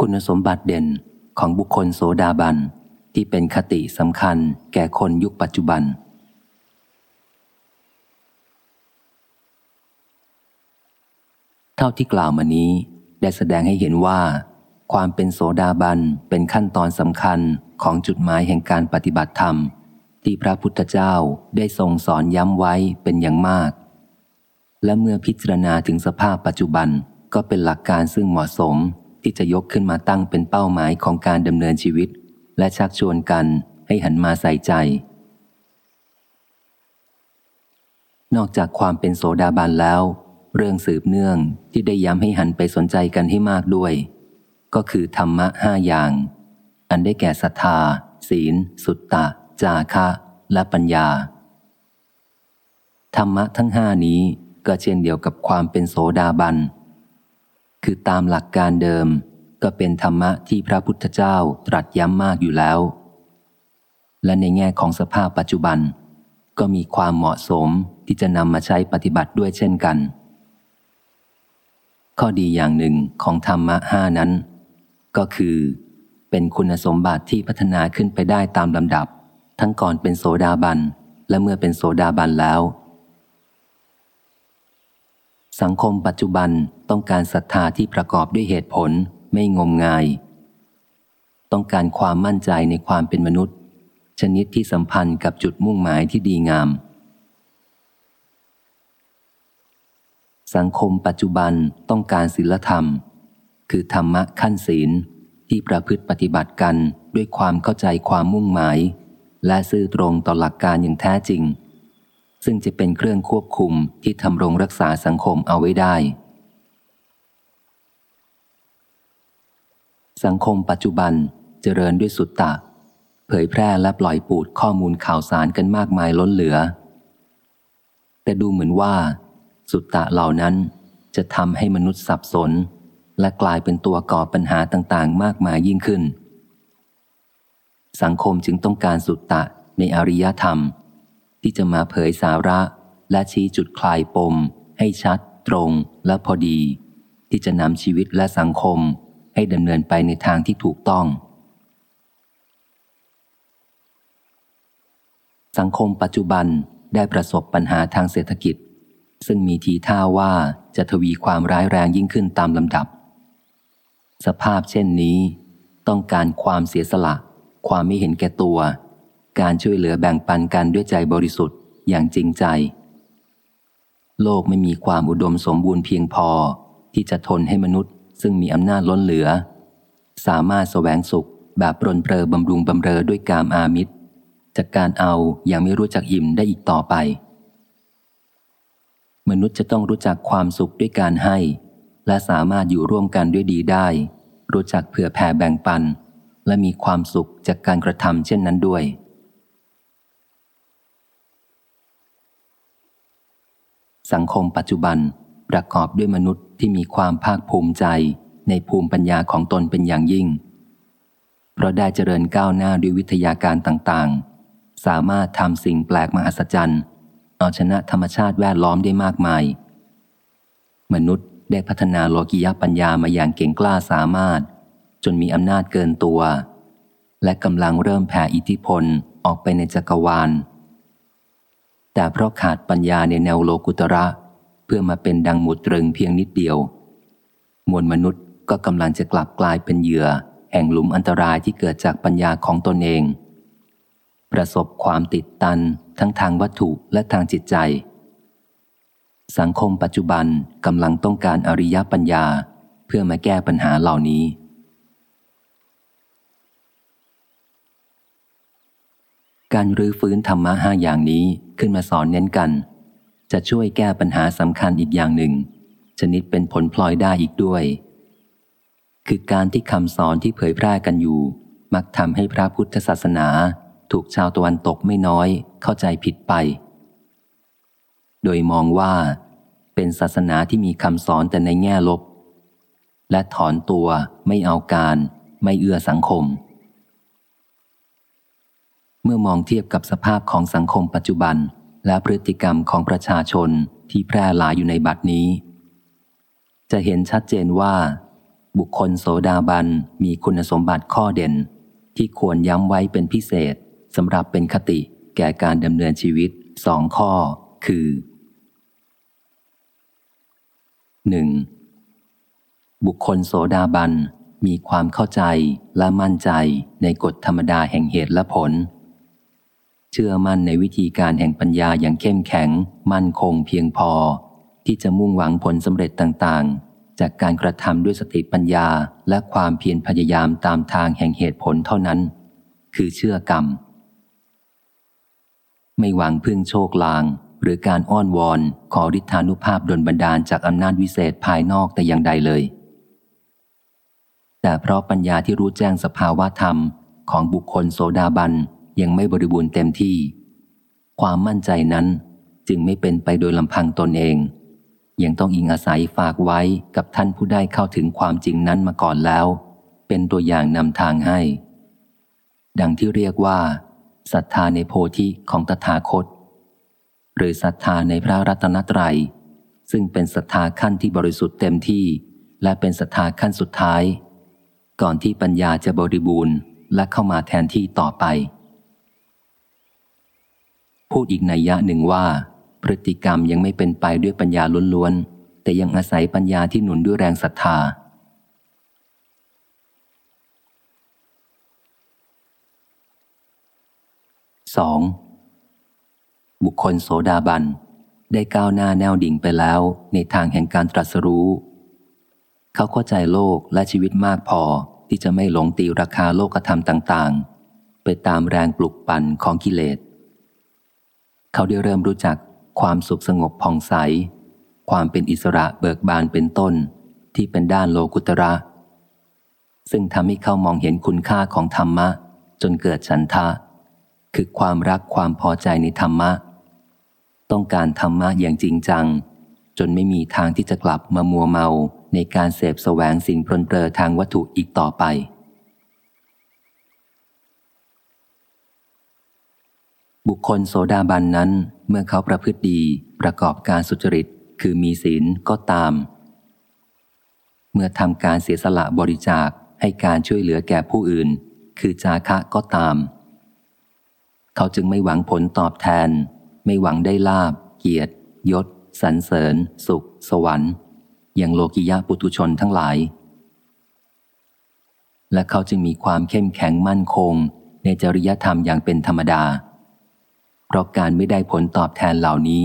คุณสมบัติเด่นของบุคคลโสดาบัน ที่เป็นคติสำคัญแก่คนยุคปัจจุบัน เท่าที่กล่าวมานี้ได้แสดงให้เห็นว่า ความเป็นโสดาบันเป็นขั้นตอนสำคัญของจุดหมายแห่งการปฏิบัติธรรม ที่พระพุทธเจ้าได้ทรงสอนย้ำไว้เป็นอย่างมาก และเมื่อพิจารณาถึงสภาพปัจจุบันก็เป็นหลักการซึ่งเหมาะสม ที่จะยกขึ้นมาตั้งเป็นเป้าหมายของการดำเนินชีวิต และชักชวนกันให้หันมาใส่ใจ นอกจากความเป็นโสดาบันแล้ว เรื่องสืบเนื่องที่ได้ย้ำให้หันไปสนใจกันให้มากด้วย ก็คือธรรมะห้าอย่าง อันได้แก่ศรัทธา ศีล สุตตะ จาคะ และปัญญา ธรรมะทั้งห้านี้ก็เช่นเดียวกับความเป็นโสดาบัน คือตามหลักการเดิม ก็เป็นธรรมะที่พระพุทธเจ้าตรัสย้ำมากอยู่แล้ว และในแง่ของสภาพปัจจุบัน ก็มีความเหมาะสมที่จะนำมาใช้ปฏิบัติด้วยเช่นกัน ข้อดีอย่างหนึ่งของธรรมะห้านั้น ก็คือ เป็นคุณสมบัติที่พัฒนาขึ้นไปได้ตามลำดับ ทั้งก่อนเป็นโสดาบันและเมื่อเป็นโสดาบันแล้ว สังคมปัจจุบันต้องการศรัทธาที่ประกอบด้วยเหตุผลไม่งมงาย ต้องการความมั่นใจในความเป็นมนุษย์ ชนิดที่สัมพันธ์กับจุดมุ่งหมายที่ดีงาม สังคมปัจจุบันต้องการศีลธรรม คือธรรมะขั้นศีลที่ประพฤติปฏิบัติกันด้วยความเข้าใจความมุ่งหมาย และซื่อตรงต่อหลักการอย่างแท้จริง ซึ่งจะเป็นเครื่องควบคุมที่ทำรงรักษาสังคมเอาไว้ได้ สังคมปัจจุบันเจริญด้วยสุตตะ เผยแพร่และปล่อยปูดข้อมูลข่าวสารกันมากมายล้นเหลือ แต่ดูเหมือนว่า สุตตะเหล่านั้นจะทำให้มนุษย์สับสน และกลายเป็นตัวก่อปัญหาต่างๆ มากมายยิ่งขึ้น สังคมจึงต้องการสุตตะในอริยธรรม ที่จะมาเผยสาระ และชี้จุดคลายปม ให้ชัด ตรงและพอดี ที่จะนำชีวิตและสังคมให้ดำเนินไปในทางที่ถูกต้อง สังคมปัจจุบันได้ประสบปัญหาทางเศรษฐกิจ ซึ่งมีทีท่าว่าจะทวีความร้ายแรงยิ่งขึ้นตามลำดับ สภาพเช่นนี้ ต้องการความเสียสละ ความไม่เห็นแก่ตัว การช่วยเหลือแบ่งปันกันด้วยใจบริสุทธิ์อย่างจริงใจ โลกไม่มีความอุดมสมบูรณ์เพียงพอที่จะทนให้มนุษย์ ซึ่งมีอำนาจล้นเหลือ สามารถสแสวงสุขแบบปรนเปรอบำรุงบำเรอด้วยกามอามิตรจากการเอาอย่างไม่รู้จักอิ่มได้อีกต่อไป มนุษย์จะต้องรู้จักความสุขด้วยการให้ และสามารถอยู่ร่วมกันด้วยดีได้ รู้จักเผื่อแผ่แบ่งปัน และมีความสุขจากการกระทำเช่นนั้นด้วย สังคมปัจจุบันประกอบด้วยมนุษย์ที่มีความภาคภูมิใจในภูมิปัญญาของตนเป็นอย่างยิ่ง เพราะได้เจริญก้าวหน้าด้วยวิทยาการต่างๆ สามารถทำสิ่งแปลกมหัศจรรย์เอาชนะธรรมชาติแวดล้อมได้มากมาย มนุษย์ได้พัฒนาโลกิยปัญญามาอย่างเก่งกล้าสามารถ จนมีอำนาจเกินตัว และกำลังเริ่มแผ่อิทธิพลออกไปในจักรวาล แต่เพราะขาดปัญญาในแนวโลกุตระ เพื่อมาเป็นดังหมุดตรึงเพียงนิดเดียว มวลมนุษย์ก็กำลังจะกลับกลายเป็นเหยื่อ แห่งหลุมอันตรายที่เกิดจากปัญญาของตนเอง ประสบความติดตันทั้งทางวัตถุและทางจิตใจ สังคมปัจจุบันกำลังต้องการอริยปัญญา เพื่อมาแก้ปัญหาเหล่านี้ การรื้อฟื้นธรรมะห้าอย่างนี้ขึ้นมาสอนเน้นกัน จะช่วยแก้ปัญหาสำคัญอีกอย่างหนึ่ง ชนิดเป็นผลพลอยได้อีกด้วย คือการที่คำสอนที่เผยแพร่กันอยู่ มักทำให้พระพุทธศาสนา ถูกชาวตะวันตกไม่น้อยเข้าใจผิดไป โดยมองว่า เป็นศาสนาที่มีคำสอนแต่ในแง่ลบ และถอนตัวไม่เอาการ ไม่เอื้อสังคม เมื่อมองเทียบกับสภาพของสังคมปัจจุบัน และพฤติกรรมของประชาชนที่แพร่หลายอยู่ในบัดนี้ จะเห็นชัดเจนว่า บุคคลโสดาบันมีคุณสมบัติข้อเด่น ที่ควรย้ำไว้เป็นพิเศษสำหรับเป็นคติแก่การดำเนินชีวิตสองข้อ คือ 1. บุคคลโสดาบันมีความเข้าใจและมั่นใจในกฎธรรมดาแห่งเหตุและผล ชื่อมั่นในวิธีการแห่งปัญญาอย่างเข้มแข็ง มั่นคงเพียงพอ ที่จะมุ่งหวังผลสำเร็จต่างๆ จากการกระทำด้วยสติปัญญาและความเพียรพยายามตามทางแห่งเหตุผลเท่านั้น คือเชื่อกรรม ไม่หวังพึ่งโชคลาง หรือการอ้อนวอนขอฤทธานุภาพดลบันดาลจากอำนาจวิเศษภายนอกแต่อย่างใดเลย แต่เพราะปัญญาที่รู้แจ้งสภาวะธรรมของบุคคลโสดาบัน ยังไม่บริบูรณ์เต็มที่ ความมั่นใจนั้นจึงไม่เป็นไปโดยลำพังตนเอง ยังต้องอิงอาศัยฝากไว้กับท่านผู้ได้เข้าถึงความจริงนั้นมาก่อนแล้ว เป็นตัวอย่างนำทางให้ ดังที่เรียกว่าศรัทธาในโพธิของตถาคต หรือศรัทธาในพระรัตนตรยัย ซึ่งเป็นศรัทธาขั้นที่บริสุทธิ์เต็มที่ และเป็นศรัทธาขั้นสุดท้าย ก่อนที่ปัญญาจะบริบูรณ์และเข้ามาแทนที่ต่อไป พูดอีกในยะหนึ่งว่า พฤติกรรมยังไม่เป็นไปด้วยปัญญาล้วนๆ แต่ยังอาศัยปัญญาที่หนุนด้วยแรงศรัทธา 2. บุคคลโสดาบัน ได้ก้าวหน้าแนวดิ่งไปแล้วในทางแห่งการตรัสรู้ เขาเข้าใจโลกและชีวิตมากพอที่จะไม่หลงตีราคาโลกธรรมต่าง ๆ ไปตามแรงปลุกปั่นของกิเลส เขาได้เริ่มรู้จักความสุขสงบผ่องใส ความเป็นอิสระเบิกบานเป็นต้น ที่เป็นด้านโลกุตระ ซึ่งทำให้เขามองเห็นคุณค่าของธรรมะ จนเกิดฉันทะ คือความรักความพอใจในธรรมะ ต้องการธรรมะอย่างจริงจัง จนไม่มีทางที่จะกลับมามัวเมาในการเสพแสวงสิ่งพลนเปลอทางวัตถุอีกต่อไป บุคคลโสดาบันนั้น เมื่อเขาประพฤติดีประกอบการสุจริต คือมีศีลก็ตาม เมื่อทำการเสียสละบริจาคให้การช่วยเหลือแก่ผู้อื่น คือจาคะก็ตาม เขาจึงไม่หวังผลตอบแทน ไม่หวังได้ลาบ เกียรติยศสรรเสริญ สุข สวรรค์ อย่างโลกิยะปุตุชนทั้งหลาย และเขาจึงมีความเข้มแข็งมั่นคง ในจริยธรรมอย่างเป็นธรรมดา เพราะการไม่ได้ผลตอบแทนเหล่านี้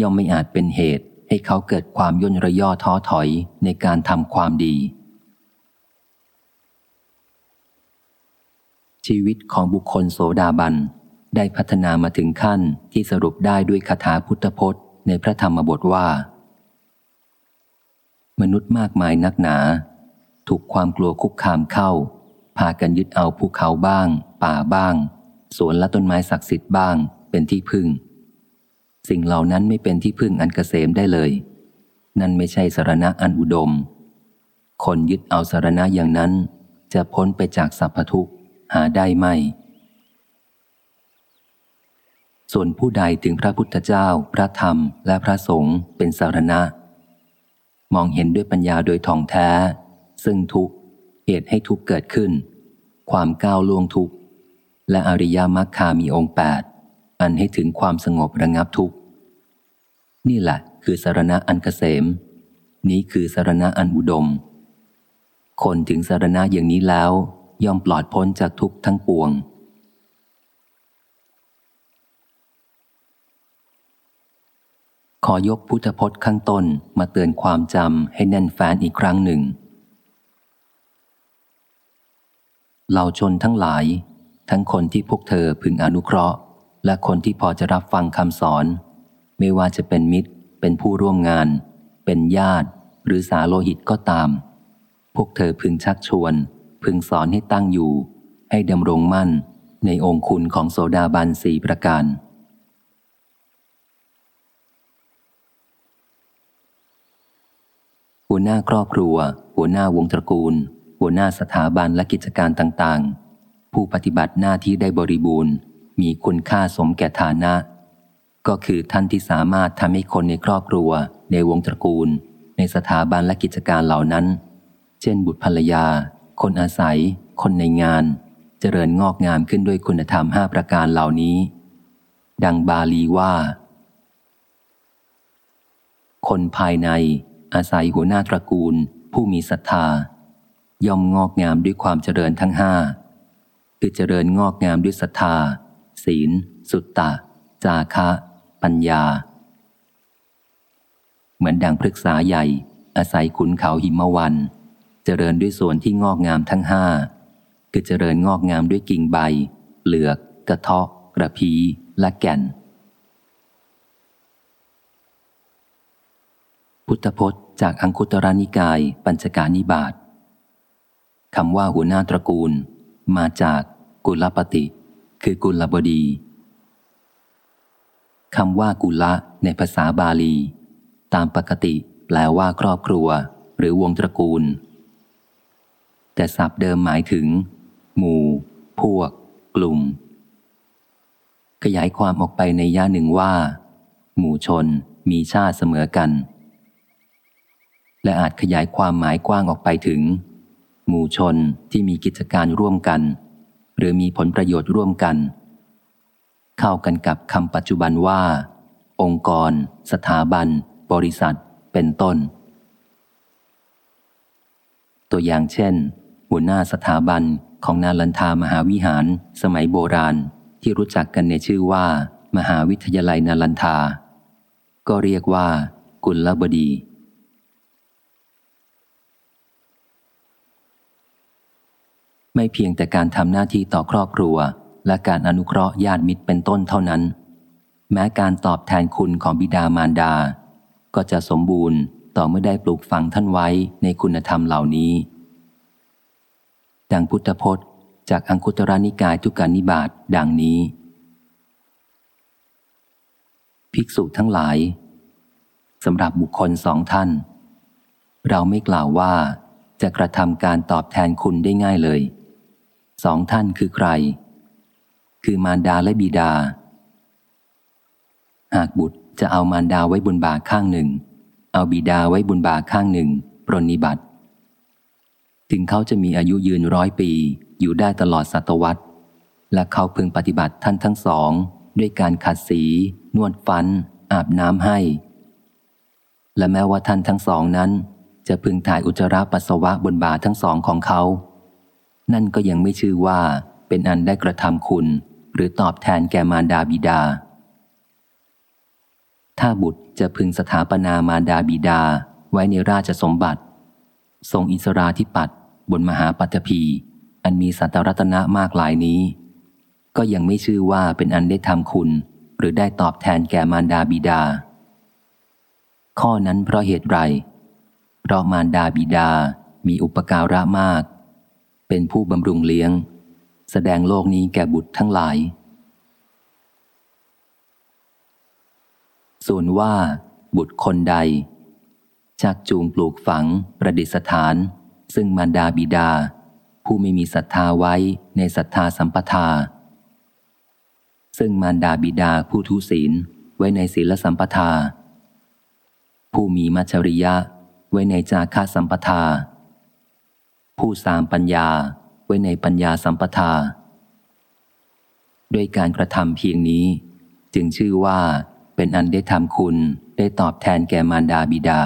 ย่อมไม่อาจเป็นเหตุให้เขาเกิดความย่นระย่อท้อถอยในการทำความดี ชีวิตของบุคคลโสดาบัน ได้พัฒนามาถึงขั้นที่สรุปได้ด้วยคาถาพุทธพจน์ในพระธรรมบทว่า มนุษย์มากมายนักหนา ถูกความกลัวคุกคามเข้า พากันยึดเอาภูเขาบ้าง ป่าบ้าง สวนและต้นไม้ศักดิ์สิทธิ์บ้าง เป็นที่พึ่ง สิ่งเหล่านั้นไม่เป็นที่พึ่งอันกเกษมได้เลย นั่นไม่ใช่สารณะอันอุดม คนยึดเอาสารณะอย่างนั้น จะพ้นไปจากสัพพทุกหาได้ไม่ ส่วนผู้ใดถึงพระพุทธเจ้า พระธรรม และพระสงฆ์เป็นสารณะ มองเห็นด้วยปัญญาโดยท่องแท้ ซึ่งทุกเหตุให้ทุกเกิดขึ้น ความก้าวล่วงทุกและอริยมรรคามีองค์แปด อันให้ถึงความสงบระงับทุกนี่แหละคือสารณะอันกเกษม นี้คือสารณะอันอุดม คนถึงสารณะอย่างนี้แล้ว ย่อมปลอดพ้นจากทุกทั้งปวง ขอยกพุทธพจน์ข้างต้นมาเตือนความจำให้แน่นแฟ้นอีกครั้งหนึ่งเหล่าชนทั้งหลาย ทั้งคนที่พวกเธอพึงอนุเคราะห์ และคนที่พอจะรับฟังคำสอน ไม่ว่าจะเป็นมิตร เป็นผู้ร่วมงาน เป็นญาติ หรือสาโลหิตก็ตาม พวกเธอพึงชักชวน พึงสอนให้ตั้งอยู่ ให้ดำรงมั่นในองค์คุณของโสดาบันสี่ประการ หัวหน้าครอบครัว หัวหน้าวงตระกูล หัวหน้าสถาบันและกิจการต่างๆ ผู้ปฏิบัติหน้าที่ได้บริบูรณ์ มีคุณค่าสมแก่ฐานะ ก็คือท่านที่สามารถทำให้คนในครอบครัว ในวงตระกูล ในสถาบันและกิจการเหล่านั้น เช่น บุตรภรรยา คนอาศัย คนในงาน เจริญงอกงามขึ้นด้วยคุณธรรมห้าประการเหล่านี้ ดังบาลีว่า คนภายใน อาศัยหัวหน้าตระกูล ผู้มีศรัทธา ย่อมงอกงามด้วยความเจริญทั้งห้าคือเจริญงอกงามด้วยศรัทธา ศีล สุตตะ จาคะ ปัญญา เหมือนดังพฤกษาใหญ่ อาศัยขุนเขาหิมวัน เจริญด้วยส่วนที่งอกงามทั้งห้าคือเจริญงอกงามด้วยกิ่งใบ เหลือก กระเทาะ กระพี และแก่น พุทธพจน์จากอังคุตรนิกาย ปัญจการนิบาตคำว่าหัวหน้าตระกูล มาจากกุลปฏิ คือกุลบดีคำว่ากุละในภาษาบาลี ตามปกติแปลว่าครอบครัว หรือวงตระกูล แต่ศัพท์เดิมหมายถึง หมู่ พวก กลุ่ม ขยายความออกไปในย่าหนึ่งว่า หมู่ชน มีชาติเสมอกัน และอาจขยายความหมายกว้างออกไปถึง หมู่ชนที่มีกิจการร่วมกัน หรือมีผลประโยชน์ร่วมกัน เข้ากันกับคำปัจจุบันว่า องค์กร สถาบัน บริษัท เป็นต้น ตัวอย่างเช่น หัวหน้าสถาบันของนาลันทามหาวิหาร สมัยโบราณที่รู้จักกันในชื่อว่า มหาวิทยาลัยนาลันทา ก็เรียกว่า กุลบดี ไม่เพียงแต่การทำหน้าที่ต่อครอบครัว และการอนุเคราะห์ญาติมิตรเป็นต้นเท่านั้น แม้การตอบแทนคุณของบิดามารดา ก็จะสมบูรณ์ต่อเมื่อได้ปลูกฝังท่านไว้ในคุณธรรมเหล่านี้ ดังพุทธพจน์ จากอังคุตรนิกายทุกานิบาตดังนี้ ภิกษุทั้งหลายสำหรับบุคคลสองท่าน เราไม่กล่าวว่าจะกระทำการตอบแทนคุณได้ง่ายเลย สองท่านคือใคร คือมารดาและบิดา หากบุตรจะเอามารดาไว้บนบ่าข้างหนึ่ง เอาบิดาไว้บนบ่าข้างหนึ่ง ปรนนิบัติ ถึงเขาจะมีอายุยืนร้อยปี อยู่ได้ตลอดศตวรรษ และเขาพึงปฏิบัติท่านทั้งสอง ด้วยการขัดสี นวดฟัน อาบน้ำให้ และแม้ว่าท่านทั้งสองนั้น จะพึงถ่ายอุจจาระปัสสาวะบนบ่าทั้งสองของเขา นั่นก็ยังไม่ชื่อว่าเป็นอันได้กระทำคุณ หรือตอบแทนแก่มารดาบิดา ถ้าบุตรจะพึงสถาปนามารดาบิดาไว้ในราชสมบัติ ทรงอิสราธิปัตย์บนมหาปัตภีอันมีสัตรัตนะมากหลายนี้ ก็ยังไม่ชื่อว่าเป็นอันได้ทำคุณ หรือได้ตอบแทนแก่มารดาบิดา ข้อนั้นเพราะเหตุไร เพราะมารดาบิดามีอุปการะมาก เป็นผู้บำรุงเลี้ยง แสดงโลกนี้แก่บุตรทั้งหลาย ส่วนว่า บุตรคนใด ชักจูงปลูกฝัง ประดิษฐาน ซึ่งมารดาบิดา ผู้ไม่มีศรัทธาไว้ในศรัทธาสัมปทา ซึ่งมารดาบิดาผู้ทุศีลไว้ในศีลสัมปทา ผู้มีมัจฉริยะไว้ในจาคาสัมปทา ผู้สามปัญญาไว้ในปัญญาสัมปทา ด้วยการกระทำเพียงนี้ จึงชื่อว่าเป็นอันได้ทำคุณได้ตอบแทนแก่มารดาบิดา